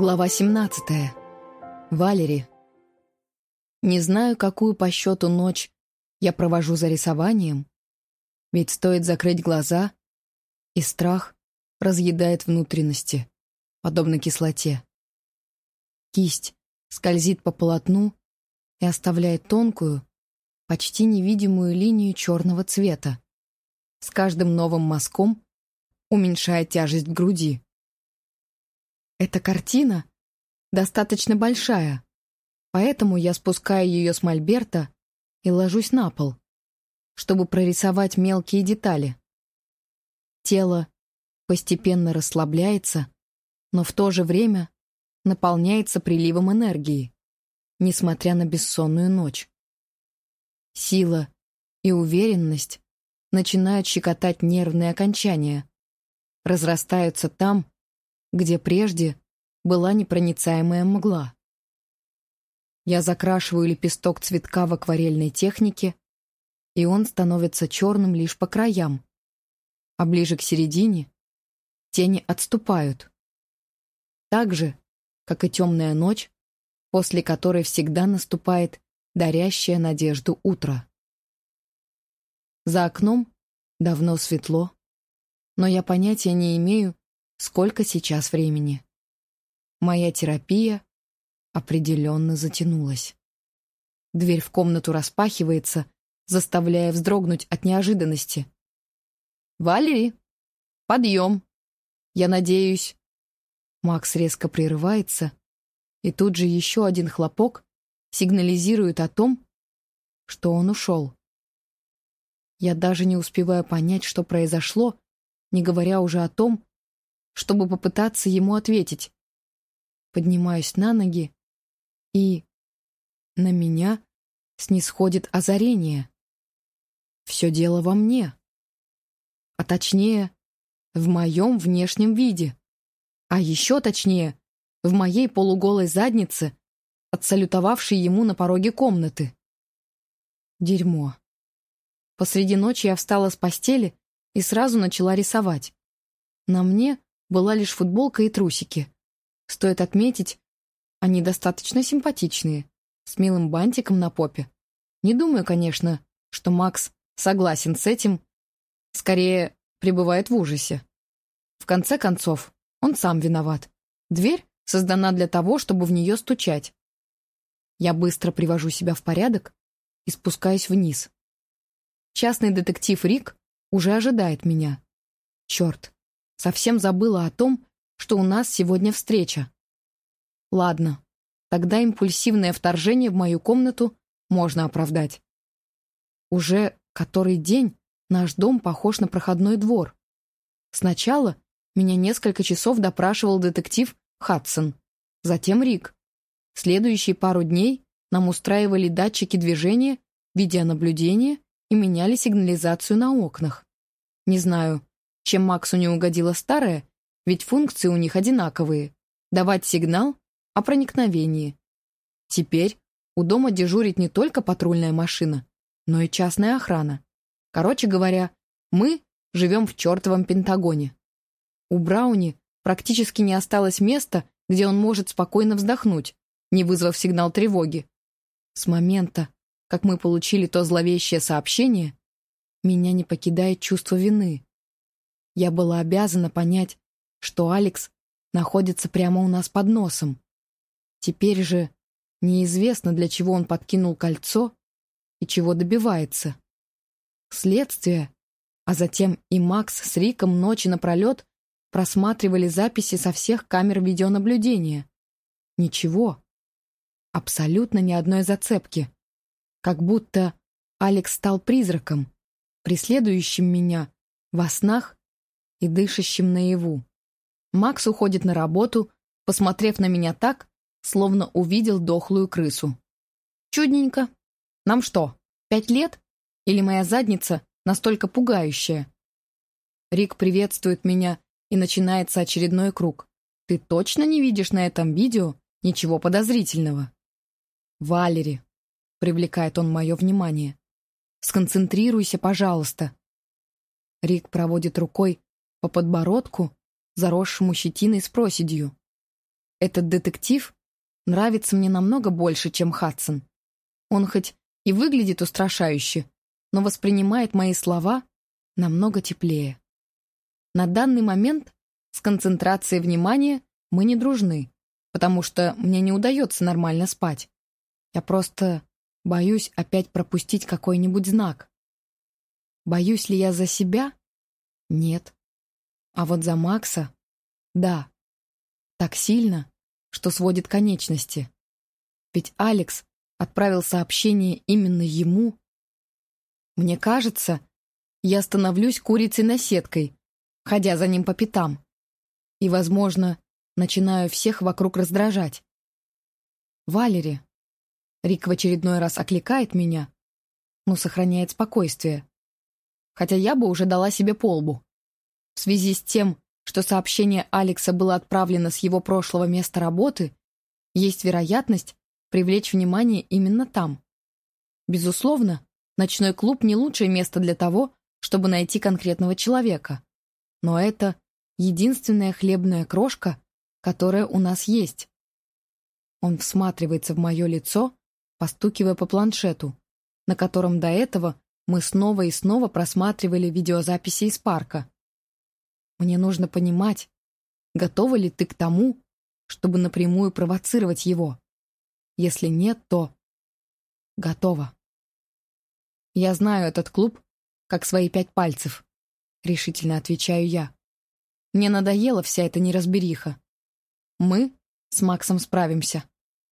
Глава 17. Валери. Не знаю, какую по счету ночь я провожу за рисованием, ведь стоит закрыть глаза, и страх разъедает внутренности, подобно кислоте. Кисть скользит по полотну и оставляет тонкую, почти невидимую линию черного цвета. С каждым новым мазком уменьшая тяжесть груди. Эта картина достаточно большая, поэтому я спускаю ее с мольберта и ложусь на пол, чтобы прорисовать мелкие детали. Тело постепенно расслабляется, но в то же время наполняется приливом энергии, несмотря на бессонную ночь. Сила и уверенность начинают щекотать нервные окончания, разрастаются там, где прежде была непроницаемая мгла. Я закрашиваю лепесток цветка в акварельной технике, и он становится черным лишь по краям, а ближе к середине тени отступают. Так же, как и темная ночь, после которой всегда наступает дарящая надежду утро. За окном давно светло, но я понятия не имею, сколько сейчас времени. Моя терапия определенно затянулась. Дверь в комнату распахивается, заставляя вздрогнуть от неожиданности. «Валери, подъем! Я надеюсь...» Макс резко прерывается, и тут же еще один хлопок сигнализирует о том, что он ушел. Я даже не успеваю понять, что произошло, не говоря уже о том, чтобы попытаться ему ответить. Поднимаюсь на ноги, и на меня снисходит озарение. Все дело во мне. А точнее, в моем внешнем виде. А еще точнее, в моей полуголой заднице, отсалютовавшей ему на пороге комнаты. Дерьмо. Посреди ночи я встала с постели и сразу начала рисовать. На мне была лишь футболка и трусики. Стоит отметить, они достаточно симпатичные, с милым бантиком на попе. Не думаю, конечно, что Макс согласен с этим, скорее пребывает в ужасе. В конце концов, он сам виноват. Дверь создана для того, чтобы в нее стучать. Я быстро привожу себя в порядок и спускаюсь вниз. Частный детектив Рик уже ожидает меня. Черт, Совсем забыла о том, что у нас сегодня встреча. Ладно, тогда импульсивное вторжение в мою комнату можно оправдать. Уже который день наш дом похож на проходной двор. Сначала меня несколько часов допрашивал детектив Хадсон, затем Рик. Следующие пару дней нам устраивали датчики движения, видеонаблюдение и меняли сигнализацию на окнах. Не знаю, чем Максу не угодила старая, ведь функции у них одинаковые — давать сигнал о проникновении. Теперь у дома дежурит не только патрульная машина, но и частная охрана. Короче говоря, мы живем в чертовом Пентагоне. У Брауни практически не осталось места, где он может спокойно вздохнуть, не вызвав сигнал тревоги. С момента, как мы получили то зловещее сообщение, меня не покидает чувство вины. Я была обязана понять, что Алекс находится прямо у нас под носом. Теперь же неизвестно, для чего он подкинул кольцо и чего добивается. Следствие, а затем и Макс с Риком ночи напролет просматривали записи со всех камер видеонаблюдения. Ничего. Абсолютно ни одной зацепки. Как будто Алекс стал призраком, преследующим меня во снах и дышащим наяву. Макс уходит на работу, посмотрев на меня так, словно увидел дохлую крысу. Чудненько. Нам что, пять лет? Или моя задница настолько пугающая? Рик приветствует меня, и начинается очередной круг. Ты точно не видишь на этом видео ничего подозрительного? Валери, привлекает он мое внимание. Сконцентрируйся, пожалуйста. Рик проводит рукой по подбородку, заросшему щетиной с проседью. этот детектив нравится мне намного больше, чем Хадсон. Он хоть и выглядит устрашающе, но воспринимает мои слова намного теплее. На данный момент с концентрацией внимания мы не дружны, потому что мне не удается нормально спать. Я просто боюсь опять пропустить какой-нибудь знак. Боюсь ли я за себя? Нет. А вот за Макса — да. Так сильно, что сводит конечности. Ведь Алекс отправил сообщение именно ему. Мне кажется, я становлюсь курицей на сеткой, ходя за ним по пятам. И, возможно, начинаю всех вокруг раздражать. «Валери!» Рик в очередной раз окликает меня, но сохраняет спокойствие. Хотя я бы уже дала себе полбу. В связи с тем, что сообщение Алекса было отправлено с его прошлого места работы, есть вероятность привлечь внимание именно там. Безусловно, ночной клуб не лучшее место для того, чтобы найти конкретного человека. Но это единственная хлебная крошка, которая у нас есть. Он всматривается в мое лицо, постукивая по планшету, на котором до этого мы снова и снова просматривали видеозаписи из парка. Мне нужно понимать, готова ли ты к тому, чтобы напрямую провоцировать его. Если нет, то... Готова. Я знаю этот клуб, как свои пять пальцев. Решительно отвечаю я. Мне надоела вся эта неразбериха. Мы с Максом справимся.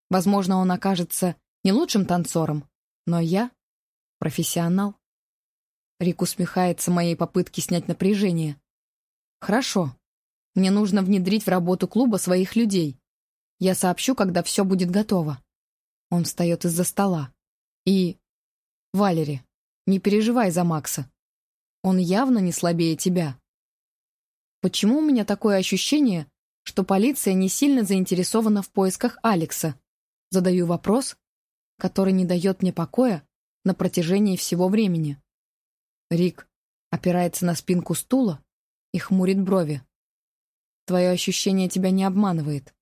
Возможно, он окажется не лучшим танцором, но я — профессионал. Рик усмехается моей попытке снять напряжение. Хорошо. Мне нужно внедрить в работу клуба своих людей. Я сообщу, когда все будет готово. Он встает из-за стола. И... Валери, не переживай за Макса. Он явно не слабее тебя. Почему у меня такое ощущение, что полиция не сильно заинтересована в поисках Алекса? Задаю вопрос, который не дает мне покоя на протяжении всего времени. Рик опирается на спинку стула и хмурит брови. Твое ощущение тебя не обманывает.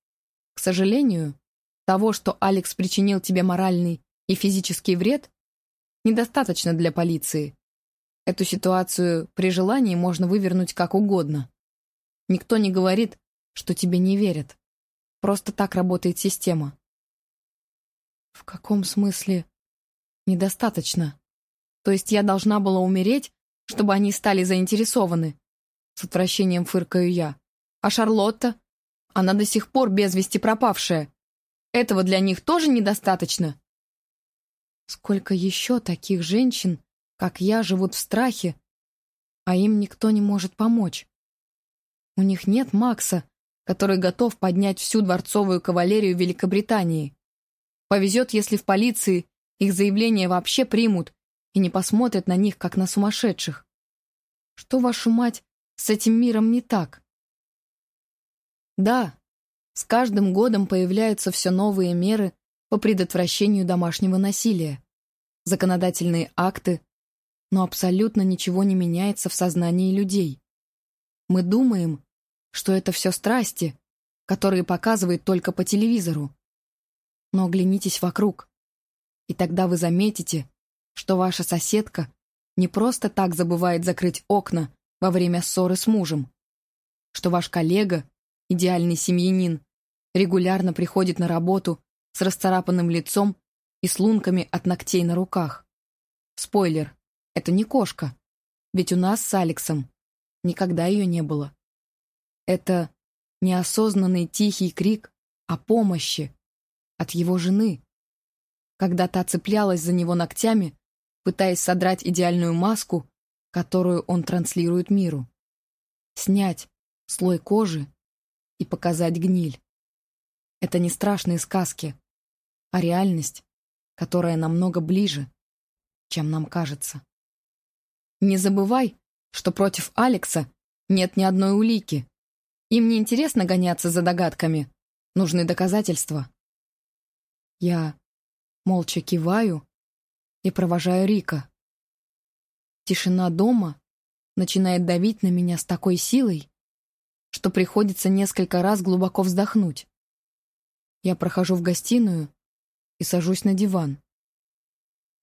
К сожалению, того, что Алекс причинил тебе моральный и физический вред, недостаточно для полиции. Эту ситуацию при желании можно вывернуть как угодно. Никто не говорит, что тебе не верят. Просто так работает система. В каком смысле недостаточно? То есть я должна была умереть, чтобы они стали заинтересованы? С отвращением фыркаю я. А Шарлотта? Она до сих пор без вести пропавшая. Этого для них тоже недостаточно? Сколько еще таких женщин, как я, живут в страхе, а им никто не может помочь? У них нет Макса, который готов поднять всю дворцовую кавалерию Великобритании. Повезет, если в полиции их заявления вообще примут и не посмотрят на них, как на сумасшедших. Что, вашу мать, с этим миром не так? Да, с каждым годом появляются все новые меры по предотвращению домашнего насилия, законодательные акты, но абсолютно ничего не меняется в сознании людей. Мы думаем, что это все страсти, которые показывают только по телевизору. Но оглянитесь вокруг, и тогда вы заметите, что ваша соседка не просто так забывает закрыть окна во время ссоры с мужем, что ваш коллега, идеальный семьянин, регулярно приходит на работу с расцарапанным лицом и с лунками от ногтей на руках. Спойлер, это не кошка, ведь у нас с Алексом никогда ее не было. Это неосознанный тихий крик о помощи от его жены, когда та цеплялась за него ногтями, пытаясь содрать идеальную маску, которую он транслирует миру. Снять слой кожи и показать гниль. Это не страшные сказки, а реальность, которая намного ближе, чем нам кажется. Не забывай, что против Алекса нет ни одной улики. Им не интересно гоняться за догадками. Нужны доказательства. Я молча киваю и провожаю Рика. Тишина дома начинает давить на меня с такой силой, что приходится несколько раз глубоко вздохнуть. Я прохожу в гостиную и сажусь на диван.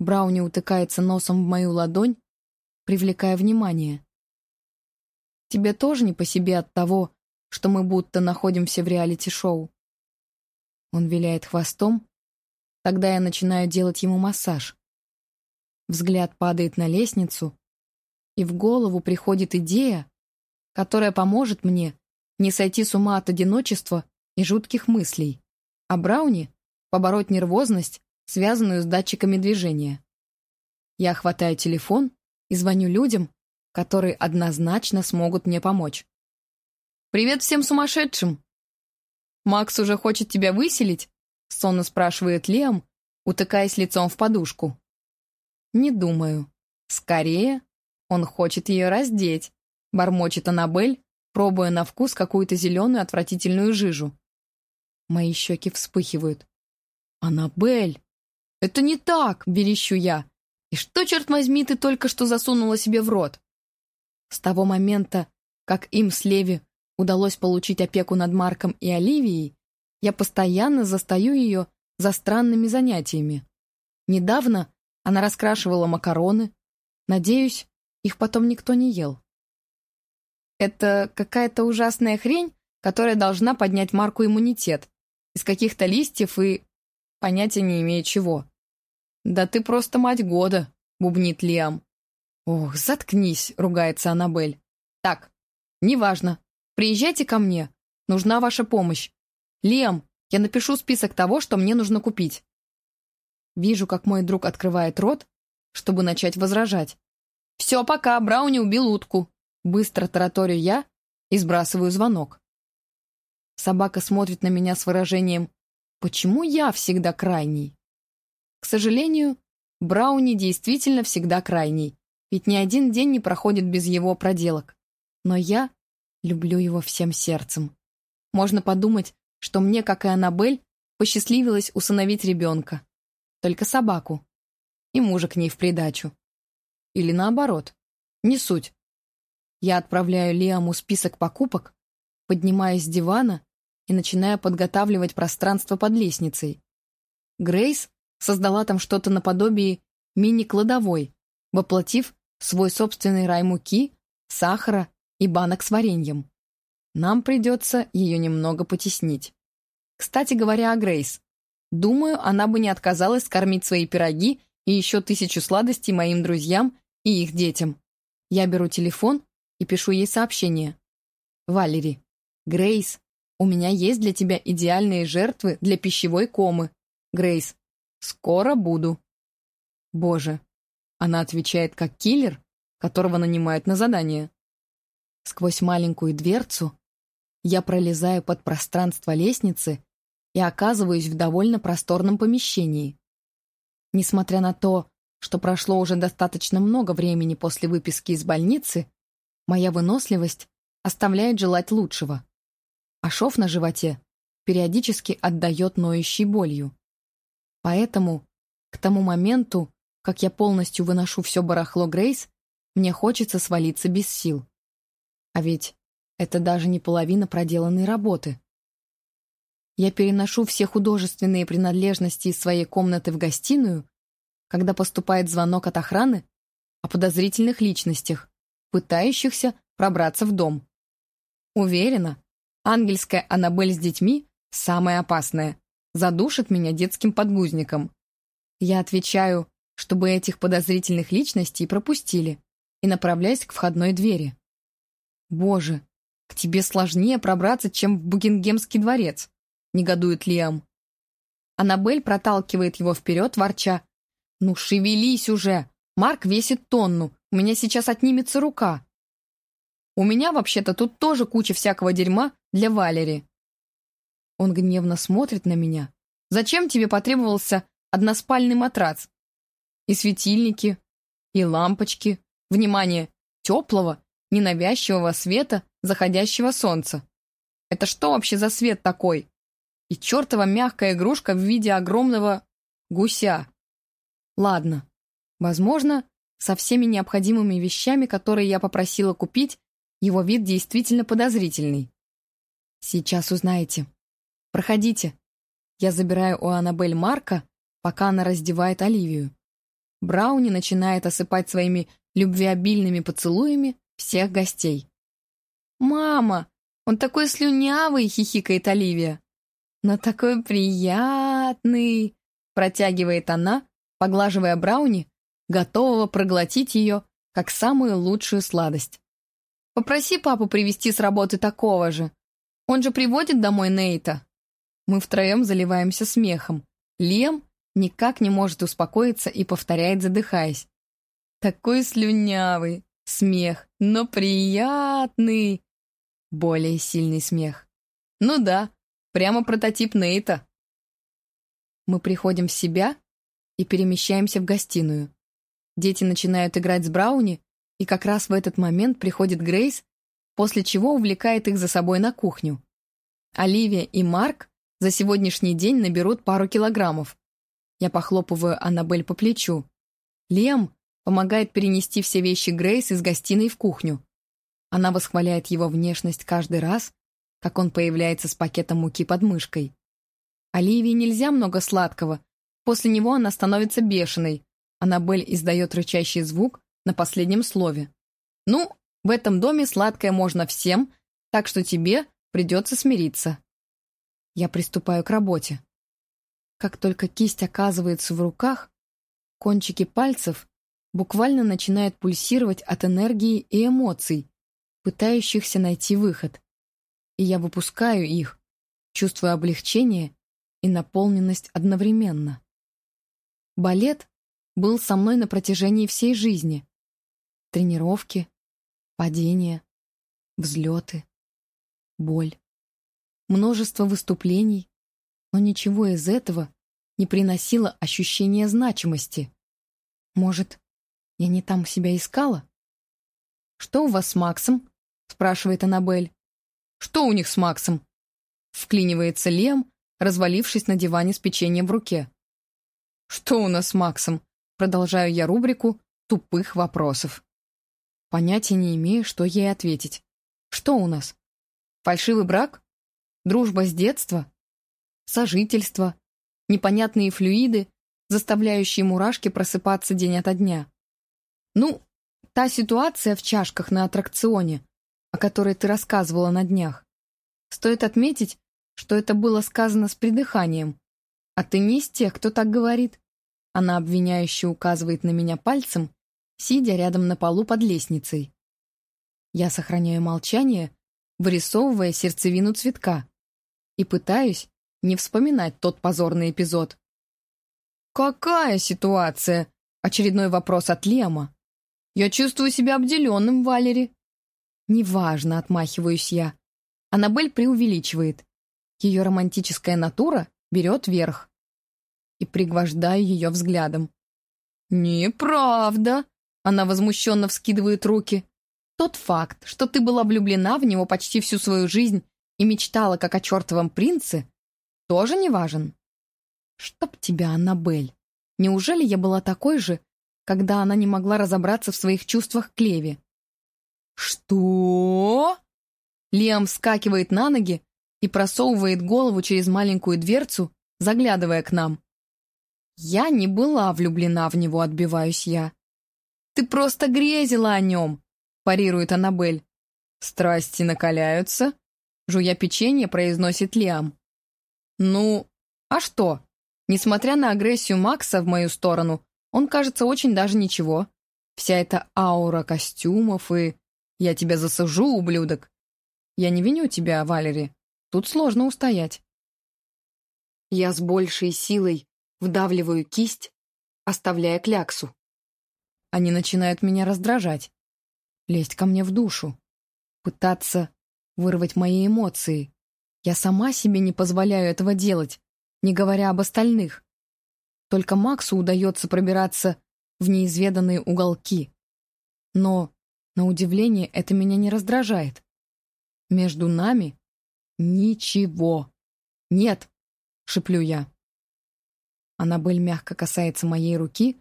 Брауни утыкается носом в мою ладонь, привлекая внимание. Тебе тоже не по себе от того, что мы будто находимся в реалити-шоу. Он виляет хвостом, тогда я начинаю делать ему массаж. Взгляд падает на лестницу, и в голову приходит идея, которая поможет мне не сойти с ума от одиночества и жутких мыслей, а Брауни побороть нервозность, связанную с датчиками движения. Я хватаю телефон и звоню людям, которые однозначно смогут мне помочь. «Привет всем сумасшедшим!» «Макс уже хочет тебя выселить?» — сонно спрашивает Лиам, утыкаясь лицом в подушку. «Не думаю. Скорее, он хочет ее раздеть», — бормочет Аннабель, пробуя на вкус какую-то зеленую отвратительную жижу. Мои щеки вспыхивают. «Аннабель! Это не так!» — верещу я. «И что, черт возьми, ты только что засунула себе в рот?» С того момента, как им с Леви удалось получить опеку над Марком и Оливией, я постоянно застаю ее за странными занятиями. Недавно она раскрашивала макароны. Надеюсь, их потом никто не ел. Это какая-то ужасная хрень, которая должна поднять Марку иммунитет. Из каких-то листьев и... понятия не имею чего. «Да ты просто мать года», — бубнит Лиам. «Ох, заткнись», — ругается Аннабель. «Так, неважно. Приезжайте ко мне. Нужна ваша помощь. Лиам, я напишу список того, что мне нужно купить». Вижу, как мой друг открывает рот, чтобы начать возражать. «Все, пока, Брауни убил утку». Быстро тараторю я и сбрасываю звонок. Собака смотрит на меня с выражением «Почему я всегда крайний?» К сожалению, Брауни действительно всегда крайний, ведь ни один день не проходит без его проделок. Но я люблю его всем сердцем. Можно подумать, что мне, как и Аннабель, посчастливилось усыновить ребенка. Только собаку. И мужа к ней в придачу. Или наоборот. Не суть. Я отправляю Лиаму список покупок, поднимаюсь с дивана и начинаю подготавливать пространство под лестницей. Грейс создала там что-то наподобие мини-кладовой, воплотив свой собственный рай муки, сахара и банок с вареньем. Нам придется ее немного потеснить. Кстати говоря о Грейс. Думаю, она бы не отказалась скормить свои пироги и еще тысячу сладостей моим друзьям и их детям. Я беру телефон и пишу ей сообщение. «Валери, Грейс, у меня есть для тебя идеальные жертвы для пищевой комы. Грейс, скоро буду». Боже, она отвечает как киллер, которого нанимают на задание. Сквозь маленькую дверцу я пролезаю под пространство лестницы и оказываюсь в довольно просторном помещении. Несмотря на то, что прошло уже достаточно много времени после выписки из больницы, Моя выносливость оставляет желать лучшего. А шов на животе периодически отдает ноющей болью. Поэтому к тому моменту, как я полностью выношу все барахло Грейс, мне хочется свалиться без сил. А ведь это даже не половина проделанной работы. Я переношу все художественные принадлежности из своей комнаты в гостиную, когда поступает звонок от охраны о подозрительных личностях, пытающихся пробраться в дом. Уверена, ангельская Аннабель с детьми самая опасная, задушит меня детским подгузником. Я отвечаю, чтобы этих подозрительных личностей пропустили, и направляюсь к входной двери. «Боже, к тебе сложнее пробраться, чем в Букингемский дворец», — негодует Лиам. Аннабель проталкивает его вперед, ворча. «Ну, шевелись уже! Марк весит тонну, у меня сейчас отнимется рука. У меня, вообще-то, тут тоже куча всякого дерьма для Валери. Он гневно смотрит на меня. Зачем тебе потребовался односпальный матрац? И светильники, и лампочки. Внимание, теплого, ненавязчивого света заходящего солнца. Это что вообще за свет такой? И чертова мягкая игрушка в виде огромного гуся. Ладно, возможно, со всеми необходимыми вещами, которые я попросила купить, его вид действительно подозрительный. Сейчас узнаете. Проходите. Я забираю у Аннабель Марка, пока она раздевает Оливию. Брауни начинает осыпать своими любвеобильными поцелуями всех гостей. «Мама, он такой слюнявый!» — хихикает Оливия. «Но такой приятный!» — протягивает она, поглаживая Брауни, готового проглотить ее, как самую лучшую сладость. «Попроси папу привезти с работы такого же. Он же приводит домой Нейта». Мы втроем заливаемся смехом. Лем никак не может успокоиться и повторяет, задыхаясь. «Такой слюнявый!» Смех, но приятный. Более сильный смех. Ну да, прямо прототип Нейта. Мы приходим в себя и перемещаемся в гостиную. Дети начинают играть с Брауни, и как раз в этот момент приходит Грейс, после чего увлекает их за собой на кухню. Оливия и Марк за сегодняшний день наберут пару килограммов. Я похлопываю Аннабель по плечу. Лем помогает перенести все вещи Грейс из гостиной в кухню. Она восхваляет его внешность каждый раз, как он появляется с пакетом муки под мышкой. Оливии нельзя много сладкого, после него она становится бешеной, Аннабель издает рычащий звук на последнем слове. «Ну, в этом доме сладкое можно всем, так что тебе придется смириться». Я приступаю к работе. Как только кисть оказывается в руках, кончики пальцев буквально начинают пульсировать от энергии и эмоций, пытающихся найти выход. И я выпускаю их, чувствуя облегчение и наполненность одновременно. Балет был со мной на протяжении всей жизни. Тренировки, падения, взлеты, боль, множество выступлений, но ничего из этого не приносило ощущения значимости. Может, я не там себя искала? «Что у вас с Максом?» — спрашивает Аннабель. «Что у них с Максом?» — вклинивается Лем, развалившись на диване с печеньем в руке. «Что у нас с Максом?» Продолжаю я рубрику тупых вопросов. Понятия не имею, что ей ответить. Что у нас? Фальшивый брак? Дружба с детства? Сожительство? Непонятные флюиды, заставляющие мурашки просыпаться день ото дня? Ну, та ситуация в чашках на аттракционе, о которой ты рассказывала на днях. Стоит отметить, что это было сказано с придыханием. А ты не из тех, кто так говорит. Она обвиняюще указывает на меня пальцем, сидя рядом на полу под лестницей. Я сохраняю молчание, вырисовывая сердцевину цветка, и пытаюсь не вспоминать тот позорный эпизод. «Какая ситуация?» — очередной вопрос от Лема. «Я чувствую себя обделенным, Валери». «Неважно», — отмахиваюсь я. Аннабель преувеличивает. Ее романтическая натура берет верх и пригвождаю ее взглядом. «Неправда!» — она возмущенно вскидывает руки. «Тот факт, что ты была влюблена в него почти всю свою жизнь и мечтала, как о чертовом принце, тоже не важен?» «Чтоб тебя, Аннабель! Неужели я была такой же, когда она не могла разобраться в своих чувствах к Леве?» «Что?» Лиам вскакивает на ноги и просовывает голову через маленькую дверцу, заглядывая к нам. Я не была влюблена в него, отбиваюсь я. «Ты просто грезила о нем», — парирует Аннабель. «Страсти накаляются», — жуя печенье, произносит Лиам. «Ну, а что? Несмотря на агрессию Макса в мою сторону, он кажется очень даже ничего. Вся эта аура костюмов и... Я тебя засажу, ублюдок. Я не виню тебя, Валери. Тут сложно устоять». Я с большей силой вдавливаю кисть, оставляя кляксу. Они начинают меня раздражать, лезть ко мне в душу, пытаться вырвать мои эмоции. Я сама себе не позволяю этого делать, не говоря об остальных. Только Максу удается пробираться в неизведанные уголки. Но, на удивление, это меня не раздражает. Между нами ничего. Нет, шеплю я. Аннабель мягко касается моей руки,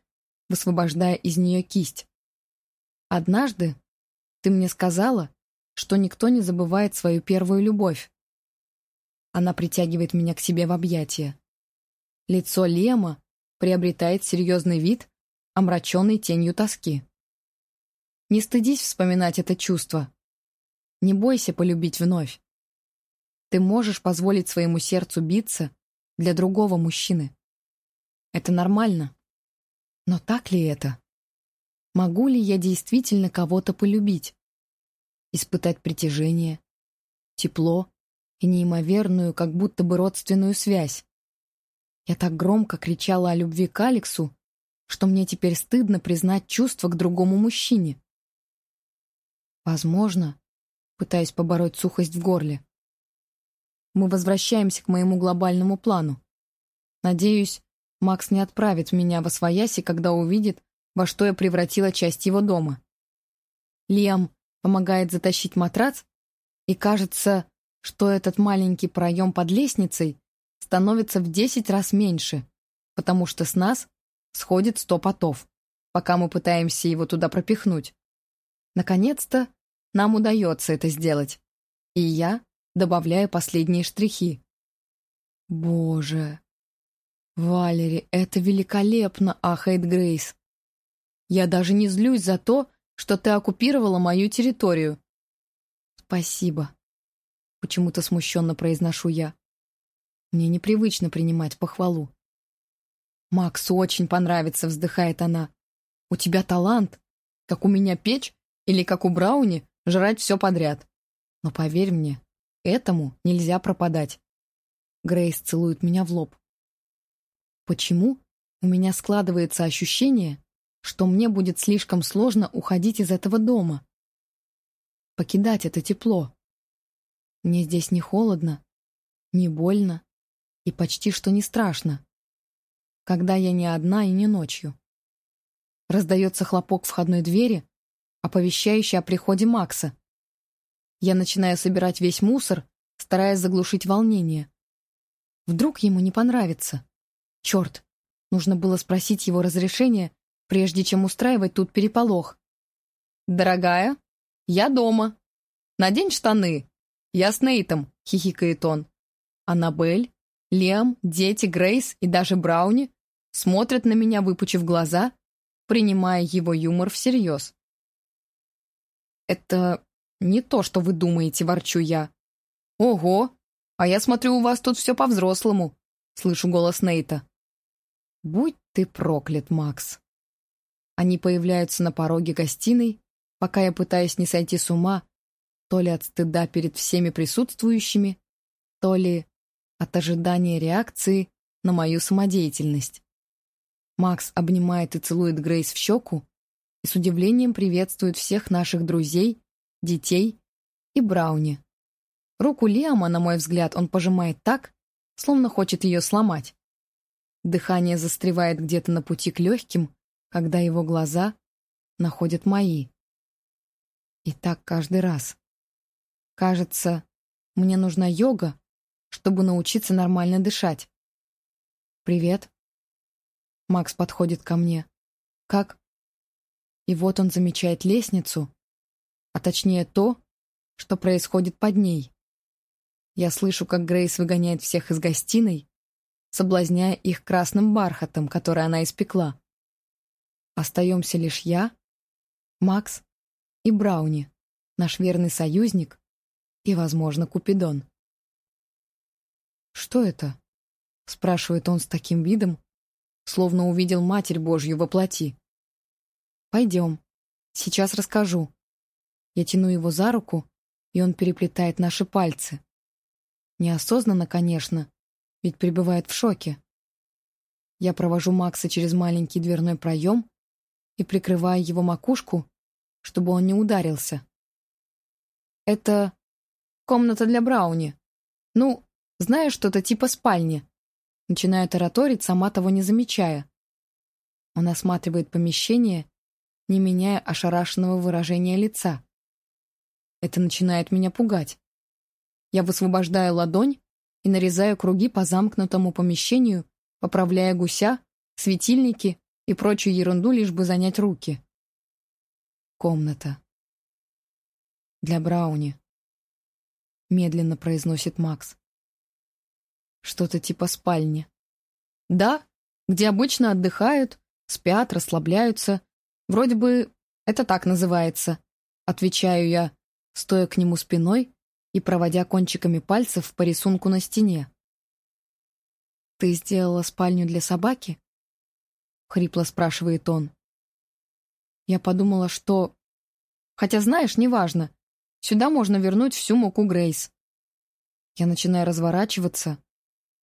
высвобождая из нее кисть. «Однажды ты мне сказала, что никто не забывает свою первую любовь». Она притягивает меня к себе в объятия. Лицо Лема приобретает серьезный вид, омраченный тенью тоски. Не стыдись вспоминать это чувство. Не бойся полюбить вновь. Ты можешь позволить своему сердцу биться для другого мужчины. Это нормально. Но так ли это? Могу ли я действительно кого-то полюбить? Испытать притяжение, тепло и неимоверную, как будто бы родственную связь. Я так громко кричала о любви к Алексу, что мне теперь стыдно признать чувства к другому мужчине. Возможно, пытаясь побороть сухость в горле. Мы возвращаемся к моему глобальному плану. Надеюсь, Макс не отправит меня во свояси, когда увидит, во что я превратила часть его дома. Лиам помогает затащить матрац, и кажется, что этот маленький проем под лестницей становится в десять раз меньше, потому что с нас сходит сто потов, пока мы пытаемся его туда пропихнуть. Наконец-то нам удается это сделать, и я добавляю последние штрихи. Боже, Валери, это великолепно, ахает Грейс. Я даже не злюсь за то, что ты оккупировала мою территорию. Спасибо. Почему-то смущенно произношу я. Мне непривычно принимать похвалу. Максу очень понравится, вздыхает она. У тебя талант, как у меня печь или как у Брауни, жрать все подряд. Но поверь мне, этому нельзя пропадать. Грейс целует меня в лоб. Почему у меня складывается ощущение, что мне будет слишком сложно уходить из этого дома? Покидать это тепло. Мне здесь не холодно, не больно и почти что не страшно, когда я не одна и не ночью. Раздается хлопок входной двери, оповещающий о приходе Макса. Я начинаю собирать весь мусор, стараясь заглушить волнение. Вдруг ему не понравится. Черт, нужно было спросить его разрешения, прежде чем устраивать тут переполох. «Дорогая, я дома. Надень штаны. Я с Нейтом», — хихикает он. Аннабель, Лиам, дети, Грейс и даже Брауни смотрят на меня, выпучив глаза, принимая его юмор всерьез. «Это не то, что вы думаете», — ворчу я. «Ого! А я смотрю, у вас тут все по-взрослому», — слышу голос Нейта. «Будь ты проклят, Макс». Они появляются на пороге гостиной, пока я пытаюсь не сойти с ума, то ли от стыда перед всеми присутствующими, то ли от ожидания реакции на мою самодеятельность. Макс обнимает и целует Грейс в щеку, и с удивлением приветствует всех наших друзей, детей и Брауни. Руку Лиама, на мой взгляд, он пожимает так, словно хочет ее сломать. Дыхание застревает где-то на пути к легким, когда его глаза находят мои. И так каждый раз. Кажется, мне нужна йога, чтобы научиться нормально дышать. «Привет». Макс подходит ко мне. «Как?» И вот он замечает лестницу, а точнее то, что происходит под ней. Я слышу, как Грейс выгоняет всех из гостиной, соблазняя их красным бархатом, который она испекла. Остаемся лишь я, Макс и Брауни, наш верный союзник и, возможно, Купидон. «Что это?» — спрашивает он с таким видом, словно увидел Матерь Божью во плоти. «Пойдем. Сейчас расскажу». Я тяну его за руку, и он переплетает наши пальцы. Неосознанно, конечно, ведь пребывает в шоке. Я провожу Макса через маленький дверной проем и прикрываю его макушку, чтобы он не ударился. «Это комната для Брауни. Ну, знаешь, что-то типа спальни». Начинаю тараторить, сама того не замечая. Он осматривает помещение не меняя ошарашенного выражения лица. Это начинает меня пугать. Я высвобождаю ладонь и нарезаю круги по замкнутому помещению, поправляя гуся, светильники и прочую ерунду, лишь бы занять руки. Комната. Для Брауни. Медленно произносит Макс. Что-то типа спальни. Да, где обычно отдыхают, спят, расслабляются. Вроде бы это так называется. Отвечаю я, стоя к нему спиной и проводя кончиками пальцев по рисунку на стене. «Ты сделала спальню для собаки?» — хрипло спрашивает он. Я подумала, что... Хотя, знаешь, неважно. Сюда можно вернуть всю муку Грейс. Я начинаю разворачиваться,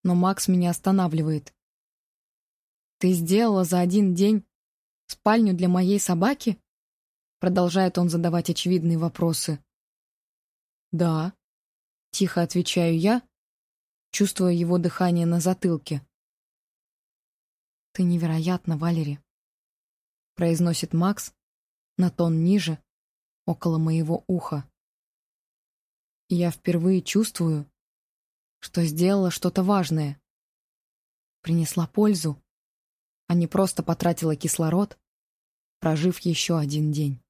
но Макс меня останавливает. «Ты сделала за один день спальню для моей собаки?» Продолжает он задавать очевидные вопросы. «Да», — тихо отвечаю я, чувствуя его дыхание на затылке. «Ты невероятна, Валери», — произносит Макс на тон ниже, около моего уха. Я впервые чувствую, что сделала что-то важное. Принесла пользу, а не просто потратила кислород, прожив еще один день.